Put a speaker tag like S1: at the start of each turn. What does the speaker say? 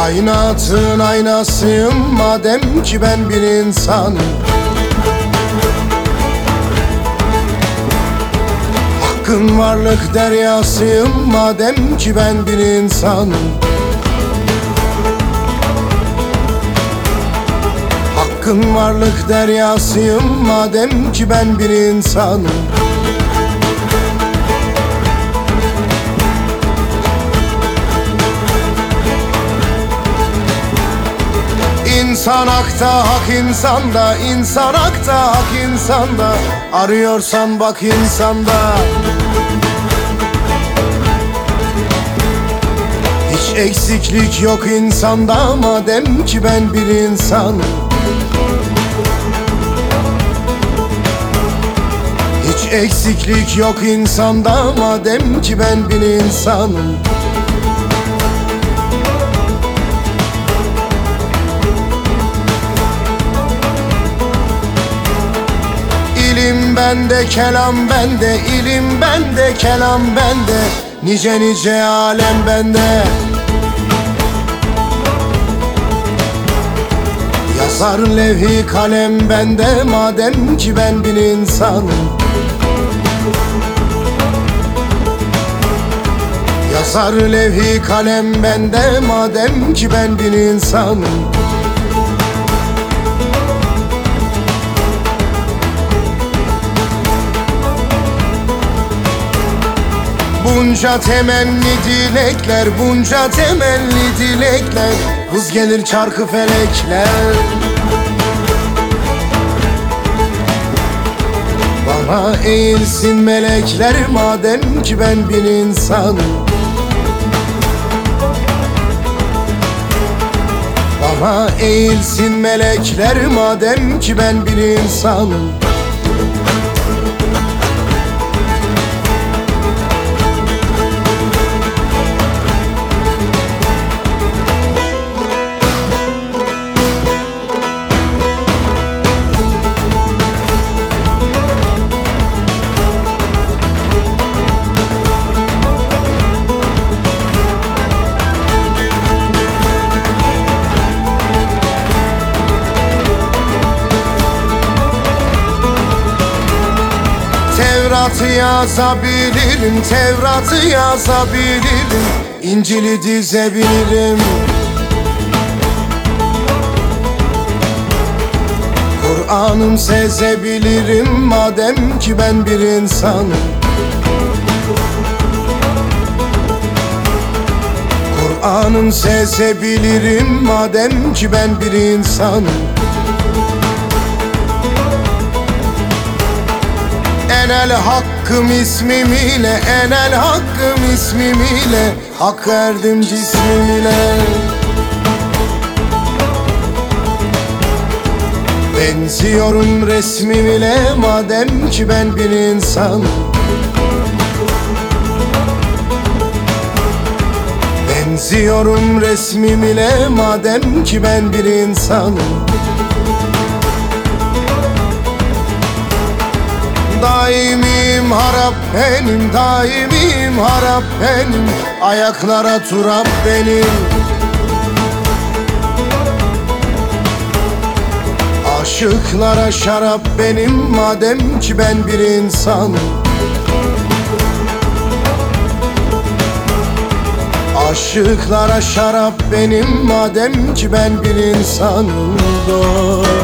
S1: Kainatın aynasıyım madem ki ben bir insanım Hakkın varlık deryasıyım madem ki ben bir insanım Hakkın varlık deryasıyım madem ki ben bir insanım İnsan hakta hak insanda. İnsan hakta hak insanda. Arıyorsan bak insanda. Hiç eksiklik yok insanda madem ki ben bir insanım Hiç eksiklik yok insanda madem ki ben bir insanım bende, kelam bende, ilim bende, kelam bende Nice nice alem bende. Yazar levhi kalem bende madem ki ben bir insanım. Yazar levhi kalem bende madem ki ben bir insanım Bunca temenni dilekler, bunca temenni dilekler. Hız gelir çarkı felekler. Bana eğilsin melekler madem ki ben bir insanım Bana eğilsin melekler madem ki ben bir insanım Tevrat'ı yazabilirim, Tevrat'ı yazabilirim. İncil'i dizebilirim. Kur'an'ım sezebilirim madem ki ben bir insanım. Kur'an'ım sezebilirim madem ki ben bir insanım Enel hakkım ismim ile Enel hakkım ismim ile Hak verdim cismim ile. Benziyorum resmim ile Madem ki ben bir insanım Benziyorum resmim ile Madem ki ben bir insanım Daimim harap benim, daimim harap benim Ayaklara turap benim. Aşıklara şarap benim madem ki ben bir insanım. Aşıklara şarap benim madem ki ben bir insanım. dost